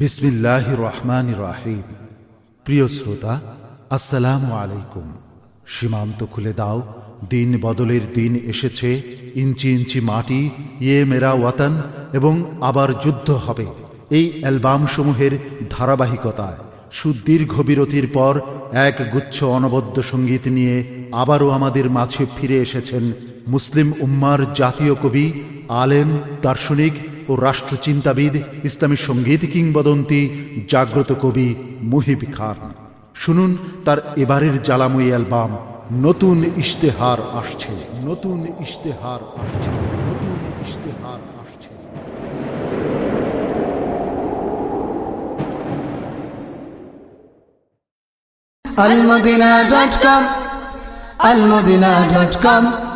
বিসমিল্লাহ রহমান রাহিম। প্রিয় শ্রোতা, আসসালামু আলাইকুম। সীমান্ত খুলে দাও, দিন বদলের দিন এসেছে, ইঞ্চি ইঞ্চি মাটি ইয়ে মেরা ওয়াতান, এবং আবার যুদ্ধ হবে। এই অ্যালবামসমূহের ধারাবাহিকতায়, সুদীর্ঘ বিরতির পর এক গুচ্ছ অনবদ্য সংগীত নিয়ে আবারও আমাদের মাঝে ফিরে এসেছেন মুসলিম উম্মার জাতীয় কবি, আলেম, দার্শনিক ও রাষ্ট্রচিন্তাবিদ, ইসলামী সংগীত কিংবদন্তি, জাগ্রত কবি মুহিব খান। শুনুন তার এবারের জ্বালাময়ী অ্যালবাম, নতুন ইশতেহার আসছে, নতুন ইশতেহার আসছে, নতুন ইশতেহার আসছে। almadina.com